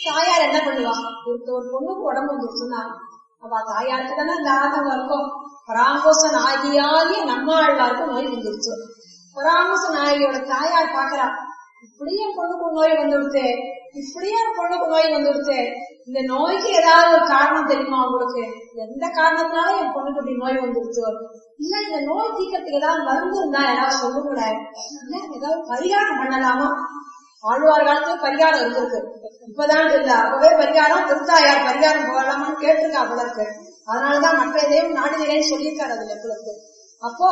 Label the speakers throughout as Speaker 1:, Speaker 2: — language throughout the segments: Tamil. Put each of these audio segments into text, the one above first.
Speaker 1: தாயார் என்ன பண்ணுவா? ஒருத்த ஒரு பொண்ணுக்கு உடம்பு வந்துருச்சுன்னா அவ தாயாருக்கு தானே இந்த ஆதங்கம் இருக்கும் பராங்குச நாயகியாகிய நம்மாழ்வாருக்கும் நோய் வந்துருச்சு. பராங்குச நாயகியோட தாயார் பாக்குறா இப்படியே என் பொண்ணுக்கு நோய் வந்துடுச்சு இப்படியே பொண்ணுக்கு நோய் வந்துடுச்சு இந்த நோய்க்கு ஏதாவது ஒரு காரணம் தெரியுமா உங்களுக்கு? எந்த காரணத்தினால என் பொண்ணுக்கு இப்படி நோய் வந்துடுச்சு? இல்ல இந்த நோய் தீக்கத்துக்கு ஏதாவது மருந்து இருந்தா யாராவது சொல்லுங்க ஏதாவது பரிகாரம் பண்ணலாமா? ஆழ்வார் காலத்துல பரிகாரம் இருந்திருக்கு. இப்பதான் இல்ல அப்பவே பரிகாரம் திருத்தாயார் பரிகாரம் போகலாமான்னு கேட்டிருக்கா போல இருக்கு அதனாலதான் மற்ற இதையும் நாடுகிறேன்னு சொல்லியிருக்காரு அதுல உங்களுக்கு அப்போ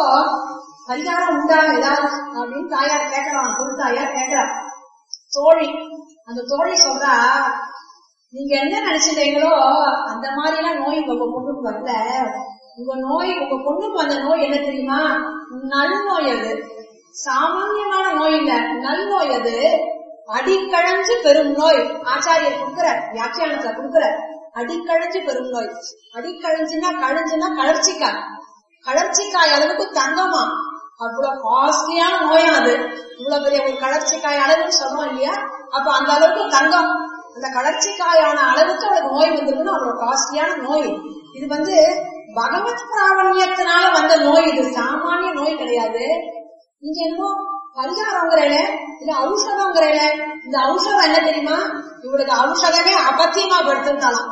Speaker 1: பரிகாரம் உண்டா ஏதாவது அப்படின்னு தாயார் கேட்கலாம். திருத்தாயார் கேட்கிறார் தோழி. அந்த தோழி சொல்றா நீங்க என்ன நினைச்சிட்டீங்களோ அந்த மாதிரி எல்லாம் நோய் உங்க பொண்ணுக்கு வரல. உங்க நோய் உங்க பொண்ணுக்கு வந்த நோய் என்ன தெரியுமா? நல் நோய் அது. சாமானியமான நோய் இல்ல. நல் நோய் அது. அடிக்கழஞ்சு பெரும் நோய். ஆச்சாரியர் கொடுக்கிறார் வியாக்கியானத்துல கொடுக்கிறார். அடிக்கழஞ்சு பெரும் நோய். அடிக்கழஞ்சுன்னா கழிஞ்சுன்னா கலர்ச்சிக்காய் கலர்ச்சிக்காய் அளவுக்கு தங்கமா அவ்வளவு காஸ்ட்லியான நோயா அது. இவ்வளவு பெரிய ஒரு கலர்ச்சிக்காய் அளவுன்னு சொன்னோம் இல்லையா? அப்ப அந்த அளவுக்கு தங்கம். அந்த கலர்ச்சிக்காயான அளவுக்கு அவளுக்கு நோய் வந்துருக்குன்னு அவ்வளவு காஸ்ட்லியான நோய். இது வந்து பகவத் பிராவண்யத்தினால வந்த நோய் இது. சாமானிய நோய் கிடையாது. இங்க என்னமோ பரிகாரங்கிறல இல்ல ஔஷதங்கிறல இந்த ஔஷதம் என்ன தெரியுமா? இவளுக்கு ஔஷதமே அபத்தியமா படுத்துட்டாலாம்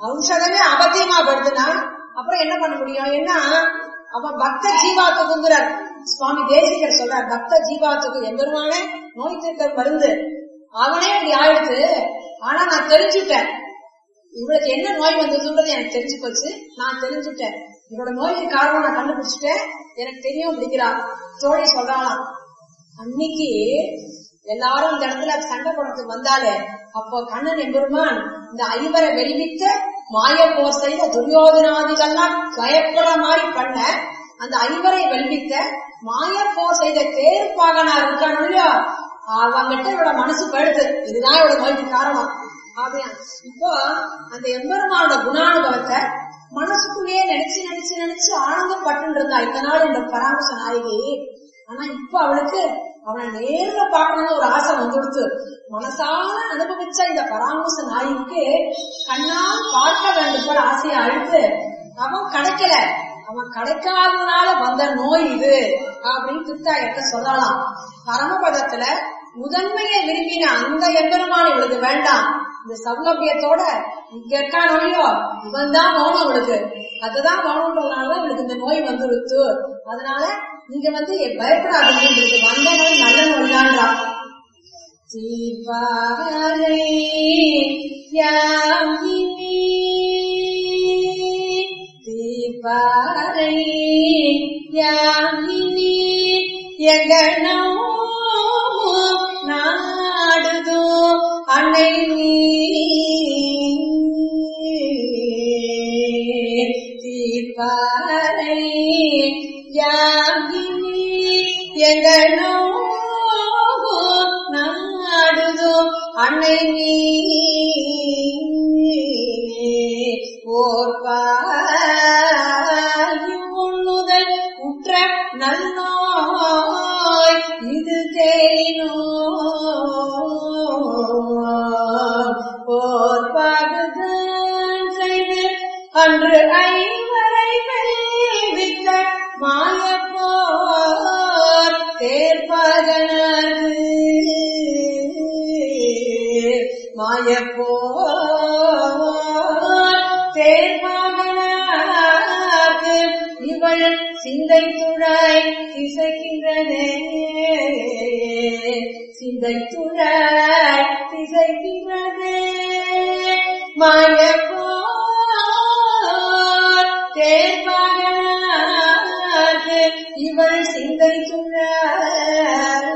Speaker 1: ஔஷதமே அபத்தியமா படுத்துனா அப்புறம் என்ன பண்ண முடியும்? ஏன்னா அவ பக்த ஜீவாத்துக்குங்கிறார் சுவாமி தேசிகர் சொல்றார் பக்த ஜீவாத்துக்கு எம்பெருமானே நோய் தீர்க்க மருந்து. அவனே இப்படி ஆயிடுத்து. ஆனா நான் தெரிஞ்சுட்டேன். இவளுக்கு என்ன நோய் வந்ததுன்றது எனக்கு தெரிஞ்சு போச்சு. நான் தெரிஞ்சுட்டேன். இவரோட நோய்க்கு காரணம் நான் கண்டுபிடிச்சிட்டேன். எனக்கு தெரியும் அப்படிங்கிறா. தோழி சொல்றாளாம். அன்னைக்கு எல்லாரும் இந்த இடத்துல சண்டை போடுறதுக்கு வந்தாலே அப்போ கண்ணன் எம்பெருமான் இந்த ஐவரை வெளிவித்த மாய போர் செய்த துரியோதனாதிகள்லாம் பயப்படுற மாதிரி பண்ண அந்த ஐவரை வெளிவித்த மாய போர் செய்த தேர்ப்பாகனா இருக்கானோ இல்லையோ? அவங்கிட்ட இவரோட மனசு பழுத்து இதுதான் இவ்வளவு நோய்க்கு காரணம். அப்படியா இப்போ அந்த எம்பெருமானோட குணானுபவத்தை மனசுக்குள்ளேயே நினைச்சு நினைச்சு நினைச்சு ஆனந்தப்பட்டு இருந்தா இத்தனால நாள் இந்த பராமர்ச நாயகி ஆனா இப்ப அவளுக்கு அவனை நேர்ல பார்க்கணும்னு ஒரு ஆசை வந்துடுத்து மனசால அனுபவிச்ச இந்த பராமர்ச நாய்க்கு கண்ணால் பார்க்க வேண்டும் போல ஆசையை அழுத்து அவன் கிடைக்கல. அவன் கிடைக்காததுனால வந்த நோய் இது அப்படின்னு திருத்தாயிட்ட சொல்லலாம். பரமபதத்துல முதன்மையை விரும்பின அந்த எம்பெருமான் இவளுக்கு வேண்டாம். இந்த சௌலபியத்தோட இங்க இருக்கா நோயோ? இவன் தான் மௌனம் இவளுக்கு அதுதான் வேணுன்றதுனால இவளுக்கு இந்த நோய் வந்துருத்து அதனால நீங்க வந்து பயப்படாதீங்க வந்த நோய் நல்ல நோய்தான்றா தீபாவளை யாமினி தீபாவளை யாமினி எங்கனோ மாயப்போர் இவள் சிந்தை துழாய்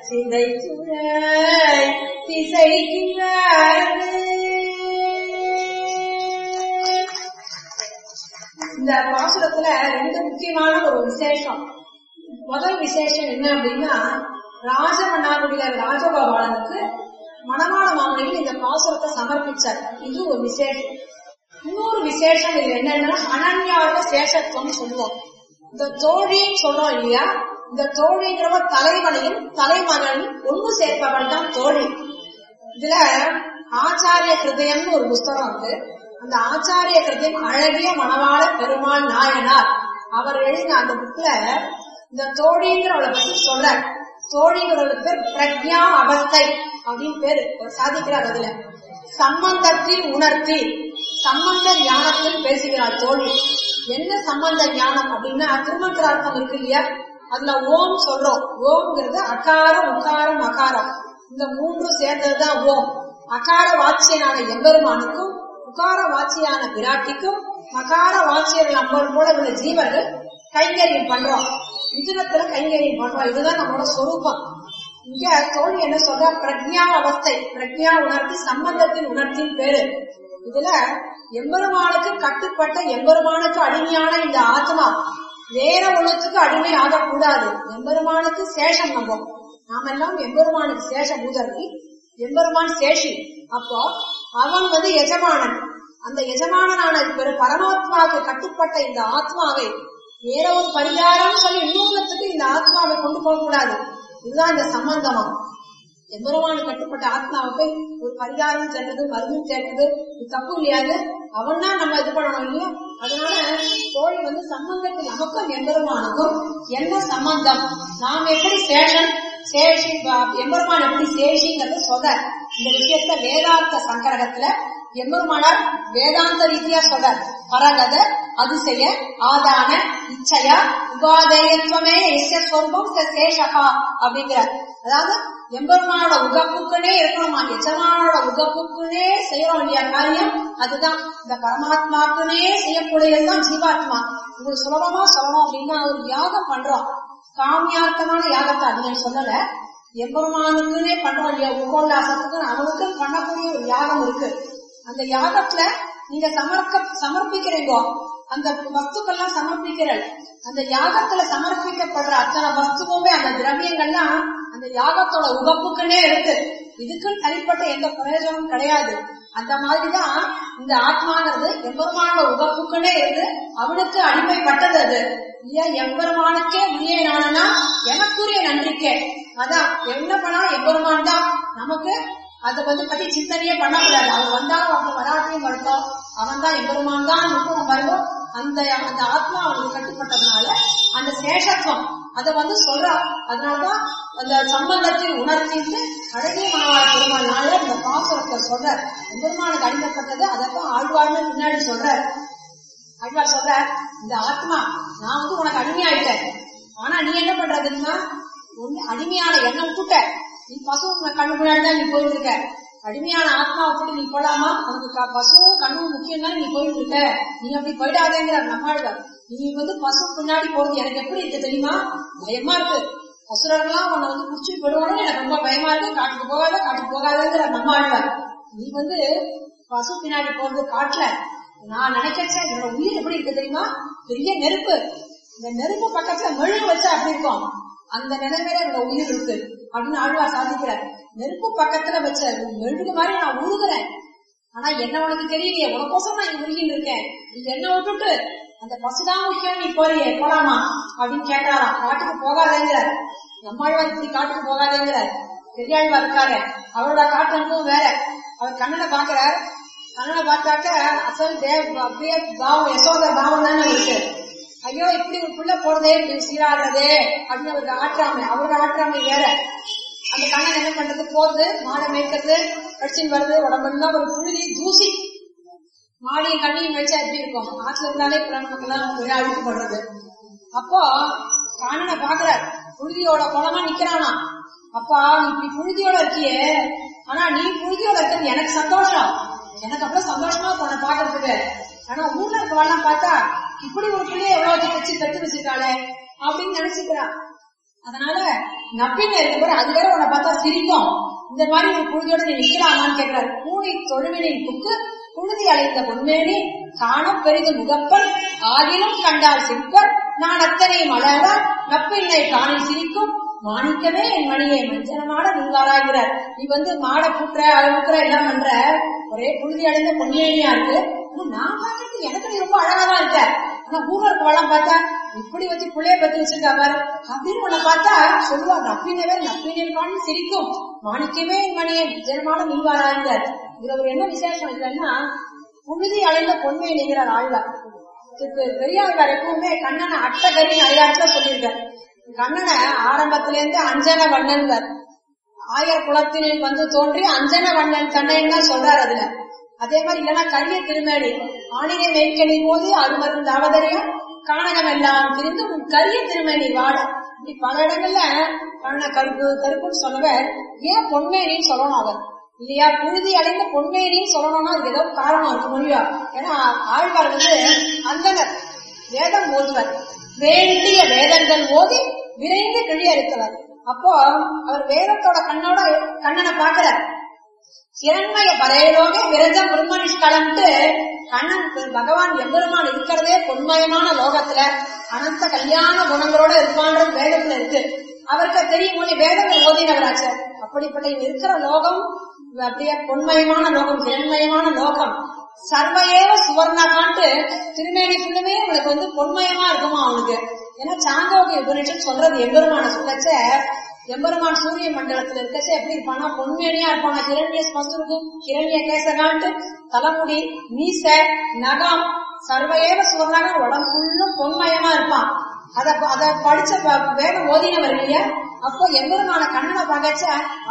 Speaker 1: சிந்தை துழாய் திசை இந்த பாசுரத்துல ரெண்டு முக்கியமான ஒரு விசேஷம். முதல் விசேஷம் என்ன அப்படின்னா ராஜமன்னாருடைய ராஜகோபாலனுக்கு மணவாள மாமனிகள் இந்த பாசுரத்தை சமர்ப்பிச்சார். இது ஒரு விசேஷம். இன்னொரு விசேஷம் இது என்னன்னா அனன்யாவோட சேஷத்துவம் சொல்லுவோம். இந்த தோழின்னு சொல்றோம் இல்லையா? இந்த தோழிங்கிறவ தலைவனையும் தலைமகனையும் ஒன்று சேர்ப்பவன் தான் தோழி. இதுல ஆச்சாரிய கிருதயம்னு ஒரு புஸ்தகம் இருக்கு. அந்த ஆச்சாரிய கிருதயம் அழகிய மணவாள பெருமாள் நாயனார். அவர் எழுதின அந்த புக்ல இந்த தோழிங்கிறவளை பத்தி சொல்ற. தோழிங்கிறவளுக்கு பேர் பிரக்யா அவஸ்தை அப்படின்னு பேரு. சாதிக்கிறார் அதுல. சம்பந்தத்தில் உணர்த்தி. சம்பந்த ஞானத்தில் பேசுகிறார் தோழி. என்ன சம்பந்த ஞானம் அப்படின்னா திருமந்திரார்த்தம் இருக்கு இல்லையா? அதுல ஓம் சொல்றோம். ஓம்ங்கிறது அகாரம் உக்காரம் அகாரம். இந்த மூன்று சேர்ந்ததுதான் ஓம். அகார வாட்சியனான எம்பெருமானுக்கும் உகார வாட்சியான விராட்டிக்கும் மகார வாட்சியர்கள் நம்ம போல உள்ள ஜீவர்கள் கைங்கரியம் பண்றோம். விஜயத்துல கைங்கரியம் பண்றோம். இதுதான் நம்மளோட சொரூபம். இங்க தோழி என்ன சொல்ற? பிரக்ஞா அவஸ்தை. பிரக்ஞா உணர்த்தி சம்பந்தத்தின் உணர்த்தின் பேரு. இதுல எம்பெருமானுக்கு கட்டுப்பட்ட எம்பெருமானுக்கு அடிமையான இந்த ஆத்மா வேற ஒண்ணுத்துக்கு அடிமை ஆகக்கூடாது. எம்பெருமானுக்கு சேஷம் நம்ம. நாம எல்லாம் எம்பெருமானுக்கு சேஷ பூதர்த்தி எம்பெருமான் சேஷி. அப்போ அவன் வந்து எஜமானன். அந்த எஜமானனான பெரு பரமாத்மாவுக்கு கட்டுப்பட்ட இந்த ஆத்மாவை வேற ஒரு பரிகாரம் சொல்லி இன்னொன்னுக்கு இந்த ஆத்மாவை கொண்டு போக கூடாது இதுதான் இந்த சம்பந்தமா? எம்பெருமானு கட்டுப்பட்ட ஆத்மாவுக்கு ஒரு பரிகாரம் சேர்ந்தது மருந்து சேர்ந்தது இது தப்பு இல்லையாது. அவன் தான் நம்ம இது பண்ணணும் இல்லையா? அதனால கோழி வந்து சம்பந்தத்தில் நமக்கும் எம்பெருமானுக்கும் என்ன சம்பந்தம்? நாம் எப்படி சேஷன் சேஷி எம்பெருமான் எப்படி சேஷிங்கிறது சொத இந்த விஷயத்த வேதாந்த சங்கரகத்துல எம்பெருமானார் வேதாந்த ரீதியா சொத பரகத அதிசய ஆதான இச்சையா? உபாதேயத்துவமே எஸ்ய சொர்க்கம் சேஷகா அப்படிங்கிறார் அதாவது எம்பெருமானோட உகப்புக்குனே இருக்கணுமா? எஜமானோட உகப்புக்குனே செய்யறோம் இல்லையா காரியம் அதுதான். இந்த பரமாத்மாக்குனே செய்யக்கூடியதுதான் ஜீவாத்மா. உங்களுக்கு சுலபமா சொல்லணும் அப்படின்னா ஒரு யாகம் பண்றோம். காமியார்த்தமான யாகத்தை அது சொல்லல. எம்பெருமானுக்குன்னே பண்றோம் இல்லையா உகோல்லாசத்துக்கு அவனுக்கு பண்ணக்கூடிய ஒரு யாகம் இருக்கு. அந்த யாகத்துல நீங்க சமர்க்க சமர்ப்பிக்கிறீங்கோ அந்த வஸ்துக்கள்லாம் சமர்ப்பிக்கிறாள் அந்த யாகத்துல சமர்ப்பிக்கப்படுற அத்தனை வஸ்துவுமே அந்த திரவியங்கள்லாம் அந்த யாகத்தோட உகப்புக்குன்னே இருக்கு. இதுக்குன்னு தனிப்பட்ட எந்த பிரயோஜனமும் கிடையாது. அந்த மாதிரிதான் இந்த ஆத்மானது எம்பெருமானோட உகப்புக்குன்னே இருந்து அவனுக்கு அடிமைப்பட்டது அது. இல்லையா? எம்பெருமானுக்கே உரிய நானா எனக்குரிய நன்றிக்கே. அதான் என்ன பண்ணா எம்பெருமான் தான்? நமக்கு அதை வந்து பத்தி சிந்தனையே பண்ணக்கூடாது. அவன் வந்தாலும் அவங்க வராத்தையும் படுத்தோம் அவன் தான் எம்பெருமான் தான். நிற்கணும் பாருங்க அந்த அந்த ஆத்மா அவனுக்கு கட்டுப்பட்டதுனால அந்த சேஷத்துவம் அதை வந்து சொல்றா. அதனாலதான் அந்த சம்பந்தத்தை உணர்த்திட்டு அழகிய மாவாள பெருமாள்னால இந்த பாசுரத்தை சொல்ற பெருமானுக்கு அடிமைப்பட்டது அதைத்தான் ஆழ்வார்னு பின்னாடி சொல்ற ஆழ்வார் சொல்ற இந்த ஆத்மா நான் வந்து உனக்கு அடிமையாயிட்டேன். ஆனா நீ என்ன பண்றதுன்னா ஒண்ணு அடிமையான எண்ணம் கூட்ட நீ பசு கண்ணு முன்னாடி தான் நீ போயிட்டு இருக்க. அடிமையான ஆத்மா அப்படி நீ போலாமா? உனக்கு பசுவும் கண்ணும் முக்கியம் தான் நீ போயிட்டு இருக்க நீ அப்படி போயிடாதேங்கிற நம்மாழ்வார் நீ வந்து பசு பின்னாடி போறது எனக்கு எப்படி இருக்கு தெரியுமா? பயமா இருக்கு. பசுரெல்லாம் உன்னை வந்து குடிச்சு போடுவானு எனக்கு ரொம்ப பயமா இருக்கு. காட்டுக்கு போகாத காட்டுக்கு போகாதங்கிற நம்மாழ்வார் நீ வந்து பசு பின்னாடி போறது காட்டுல. நான் நினைக்கிறேன் என்னோட உயிர் எப்படி இருக்கு தெரியுமா? பெரிய நெருப்பு. இந்த நெருப்பு பக்கத்துல மெழுகு வச்சா அப்படி இருக்கும்? அந்த நிலைமையில என்னோட உயிர் இருக்கு. அப்படின்னு ஆழ்வார் சாதிக்கிறார். நெருப்பு பக்கத்துல வச்ச மெழுகு மாதிரி நான் உருகுறேன். ஆனா என்ன உனக்கு தெரியலையே? உனக்கோசம் நான் இங்க உருகின்னு இருக்கேன். நீ என்ன விட்டுட்டு அந்த பசுதான் முக்கியம் நீ போறியே? போலாமா? அப்படின்னு கேட்டாராம். காட்டுக்கு போகாதேங்கிறார். நம்மாழ்வார் இப்படி காட்டுக்கு போகாதேங்கிறார். பெரியாழ்வார் இருக்காரு. அவரோட காட்டு அனுபவம் வேற. அவர் கண்ணனை பாக்குறார் கண்ணனை பார்த்தாக்க அசல் தேவ் அப்படியே பாவம் யசோத பாவம் தானே இருக்கு. ஐயோ இப்படி ஒரு புள்ள போறதே இப்படி சீராடுறதே அப்படின்னு அவருக்கு ஆற்றாமை அவரோட ஆற்றாமை வேற. அந்த கண்ணன் என்ன பண்றது? போறது மாலை மேய்க்கிறது கடிச்சின்னு வருது உடம்புலாம் ஒரு புழுதி தூசி. மாடியும் கண்ணியும் வச்சா எப்படி இருக்கும்? ஆற்றுல இருந்தாலே பிறமக்கெல்லாம் ஒரே அழுத்து படுறது. அப்போ கண்ணனை பாக்குறாரு புழுதியோட குளமா நிக்கிறானா அப்பா நீ இப்படி புழுதியோட இருக்கியே. ஆனா நீ புழுதியோட இருக்கிறது எனக்கு சந்தோஷம். எனக்கு அப்புறம் சந்தோஷமா உன்னை பாக்குறதுக்கு ஆனா ஊர்ல இருக்கவாள்லாம் பார்த்தா இப்படி ஒரு பிள்ளைய எவ்வளவு வச்சு பெற்று வச்சிருக்காளே அப்படின்னு நினைச்சுக்கிறான் அதனால நப்பின் இருக்க அது வேற உன்னை பார்த்தா சிரிக்கும். இந்த மாதிரி ஒரு புழுதியோட நீ நிக்கலாமான்னு கேட்கிறாரு பூனை தொழுவினின் புக்கு புழுதி அழைத்த பொன்மேனி காண பெரிது முகப்பன் ஆகிலும் கண்டால் சிரிப்பர் நான் அத்தனை மலர்வார் நப்பின்னை காணில் சிரிக்கும். மாணிக்கமே என் மணியை மஞ்சனமாட நீங்காராகிறார் நீ வந்து மாடை பூட்டுற அழுக்குற எல்லாம் பண்ற. ஒரே புழுதி அடைந்த பொன்மேனியா இருக்கு. நான் பாக்குறதுக்கு எனக்கு நீ ரொம்ப அழகாதான் இருக்க. ஆனா ஊர்ல இருக்கவெல்லாம் பார்த்தா இப்படி வச்சு புள்ளைய பத்தி வச்சிருக்கா பாரு. அப்படின்னு உன்னை பார்த்தா சொல்லுவாங்க நப்பினவே நப்பினேன் காணி சிரிக்கும். மாணிக்கமே என் மணியன் ஜென்மான நீவாராய்ந்தார் இதுல ஒரு என்ன விசேஷம் இல்லைன்னா புழுதி அலைந்த பொன்மையை நீங்கிறார் ஆழ்வார் இதுக்கு பெரியாழ்வார் எப்பவுமே கண்ணனை அட்டகரின் அடையாளத்துல சொல்லியிருக்கார். கண்ணனை ஆரம்பத்துல இருந்து அஞ்சன வண்ணன் ஆயர் குலத்தினில் வந்து தோன்றி அஞ்சன வண்ணன் கண்ணன் தான் சொல்றாரு அதுல. அதே மாதிரி இல்லைன்னா கரிய திருமேனி. ஆணினை மேய்க்கணி போது அருமருந்து அவதரியம் காணகம் எல்லாம் திரிந்து உன் கரிய திருமேனி வாட. இப்படி பல இடங்கள்ல கண்ண கருப்பு கருப்புன்னு சொன்னவர் ஏன் பொன்மேனின்னு சொல்லணும் அவர் இல்லையா? புழுதி அடைந்த பொன்மேனின்னு சொல்லணும்னா அது ஏதோ காரணம் இருக்கு முடியா ஏன்னா ஆழ்வார் வந்து அந்தனர் வேதம் ஓதுவர். வேண்டிய வேதங்கள் ஓதி விரைந்து கிழியறுத்தவர். அப்போ அவர் வேதத்தோட கண்ணோட கண்ணனை பாக்குறார் இரண்மய பரையலோக விரஜம் பிரம்மனிஷ்கலம்ட்டு கண்ணன் பகவான் எம்பெருமான் இருக்கிறதே பொன்மயமான லோகத்துல. அனந்த கல்யாண குணங்களோட இருப்பான்றது வேதத்துல இருக்கு. அவருக்கு தெரியும் மொழி வேதங்கள் ஓதினவராச்சு அப்படிப்பட்ட இருக்கிற லோகம் அப்படியே பொன்மயமான லோகம் திறன்மயமான லோகம். சர்வையேவ சுவர்ணகான்ட்டு திருமேனி ஃபுல்லுமே உங்களுக்கு வந்து பொன்மயமா இருக்குமா அவனுக்கு. ஏன்னா சாந்தோகி உபனிஷன் சொல்றது எம்பெருமான சொல்லச்ச எம்பெருமான் சூரிய மண்டலத்துல இருக்கச்சே எப்படி இருப்பானா பொன்மேனியா இருப்பானா கிரண்ய ஸ்மசுருக்கு கிரண்ய கேசகான்ட்டு தலைமுடி மீச நகம் சர்வையேவ சுவர்ணாக உடம்பு ஃபுல்லும் பொன்மயமா இருப்பான். அத அத படிச்ச வேகம் ஓதினவர் இல்லையா? அப்போ எம்பெருமான கண்ணனை பகச்ச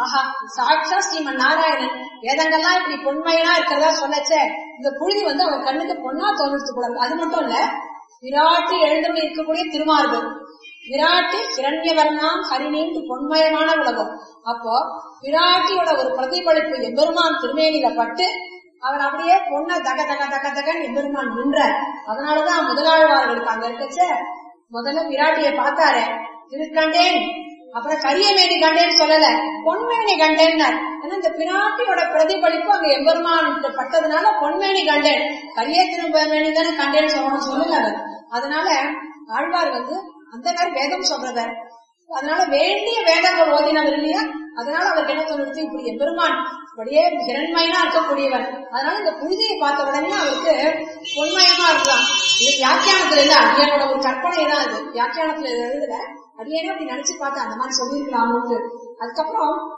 Speaker 1: ஆஹா சாட்சா ஸ்ரீமன் நாராயணன் வேதங்கள்லாம் இப்படி பொன்மையனா இருக்கிறதா சொல்லச்ச. இந்த புழுதி வந்து அவங்க கண்ணுக்கு பொண்ணா தோன்றது கூடாது அது மட்டும் இல்ல விராட்டி எழுந்தபடி இருக்கக்கூடிய திருமார்கள் விராட்டு கிரண்யவர்ணாம் ஹரிணின்னு பொன்மயமான உலகம். அப்போ விராட்டியோட ஒரு பிரதிபலிப்பு எம்பெருமான் திருமேனியில பட்டு அவர் அப்படியே பொண்ண தக தக தக தகன்னு எம்பெருமான் நின்றார். அதனாலதான் முதலாழ்வார்களுக்கு அங்க இருக்கச்ச முதல்ல விராட்டிய பார்த்தாரு திருக்கண்டேன் அப்புறம் கரியமேனி கண்டேன்னு சொல்லல பொன்மேனி கண்டேன்னார். ஏன்னா இந்த பிராட்டியோட பிரதிபலிப்பு அங்க எம்பெருமான் பட்டதுனால பொன்மேனி கண்டேன். கரிய திருமேனி தானே கண்டேன்னு சொல்லணும்னு சொல்லல அவர். அதனால ஆழ்வார் வந்து அந்த நேரம் வேதம் சொல்றத. அதனால வேண்டிய வேதங்கள் ஓதினவர் இல்லையா? அதனால அவருக்கு என்ன சொல்றது? இப்படி பெருமான் அப்படியே திறன்மயனா இருக்கக்கூடியவர். அதனால இந்த புழுதியை பார்த்த உடனே அவருக்கு பொன்மயமா இருக்கலாம். இது வியாக்கியானத்துல இல்ல. அடியானோட ஒரு கற்பனை தான் இது. வியாக்கியானத்துல எழுதல அடியானே அப்படி நினைச்சு பார்த்து அந்த மாதிரி சொல்லியிருக்கலாம் அவங்களுக்கு அதுக்கப்புறம்